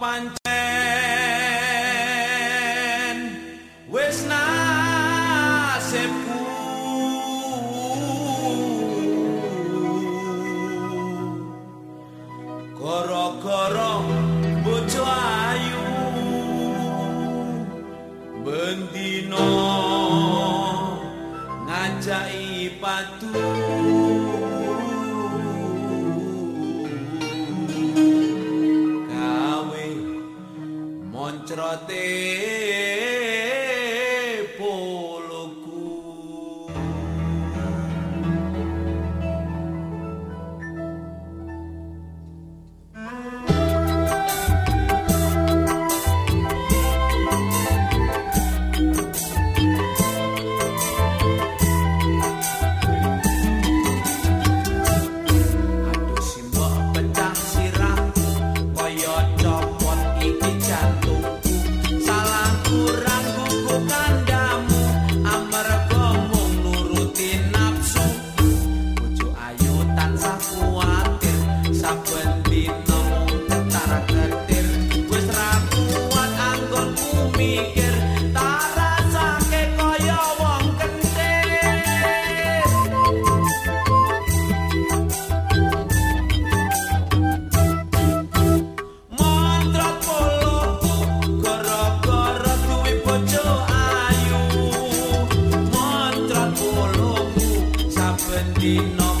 pancen. Wis nasibku. Gara-gara bojo ayu. Bendino ngajaki patu. De poloku. Marino